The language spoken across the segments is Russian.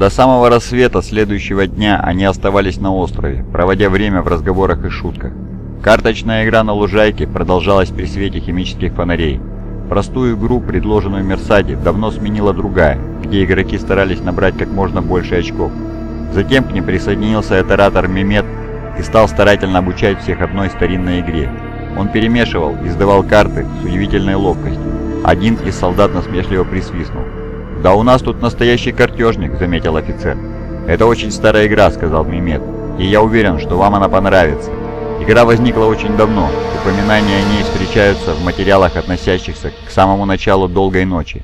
До самого рассвета следующего дня они оставались на острове, проводя время в разговорах и шутках. Карточная игра на лужайке продолжалась при свете химических фонарей. Простую игру, предложенную Мерсади, давно сменила другая, где игроки старались набрать как можно больше очков. Затем к ним присоединился оператор Мемет и стал старательно обучать всех одной старинной игре. Он перемешивал и сдавал карты с удивительной ловкостью. Один из солдат насмешливо присвистнул. «Да у нас тут настоящий картежник», — заметил офицер. «Это очень старая игра», — сказал Мимет, — «и я уверен, что вам она понравится». Игра возникла очень давно, упоминания о ней встречаются в материалах, относящихся к самому началу «Долгой ночи».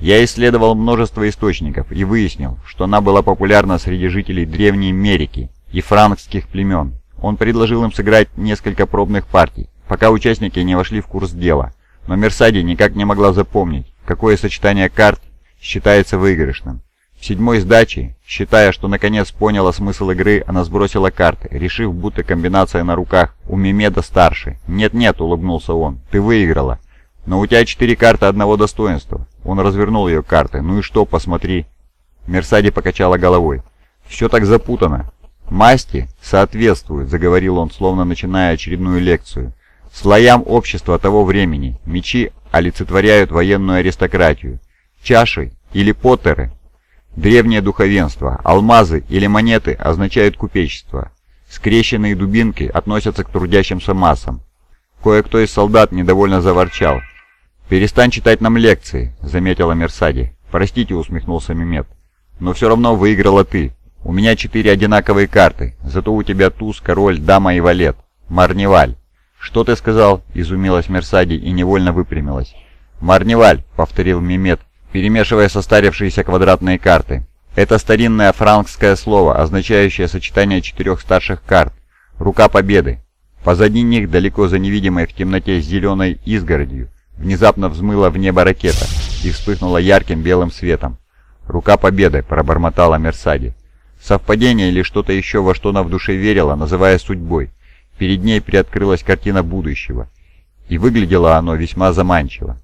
Я исследовал множество источников и выяснил, что она была популярна среди жителей Древней Мерики и франкских племен. Он предложил им сыграть несколько пробных партий, пока участники не вошли в курс дела, но Мерсади никак не могла запомнить, какое сочетание карт считается выигрышным. В седьмой сдаче, считая, что наконец поняла смысл игры, она сбросила карты, решив, будто комбинация на руках у Мемеда старше. «Нет-нет», — улыбнулся он, — «ты выиграла. Но у тебя четыре карты одного достоинства». Он развернул ее карты. «Ну и что, посмотри». Мерсади покачала головой. «Все так запутано. Масти соответствуют», — заговорил он, словно начиная очередную лекцию. «Слоям общества того времени мечи олицетворяют военную аристократию. Чаши или поттеры – древнее духовенство, алмазы или монеты означают купечество. Скрещенные дубинки относятся к трудящимся массам. Кое-кто из солдат недовольно заворчал. «Перестань читать нам лекции», — заметила Мерсади. «Простите», — усмехнулся Мемет. «Но все равно выиграла ты. У меня четыре одинаковые карты, зато у тебя туз, король, дама и валет. Марневаль». «Что ты сказал?» — изумилась Мерсади и невольно выпрямилась. «Марневаль», — повторил Мемет, перемешивая состарившиеся квадратные карты. Это старинное франкское слово, означающее сочетание четырех старших карт. Рука победы. Позади них, далеко за невидимой в темноте зеленой изгородью, внезапно взмыла в небо ракета и вспыхнула ярким белым светом. «Рука победы», — пробормотала Мерсади. Совпадение или что-то еще, во что она в душе верила, называя судьбой. Перед ней приоткрылась картина будущего. И выглядело оно весьма заманчиво.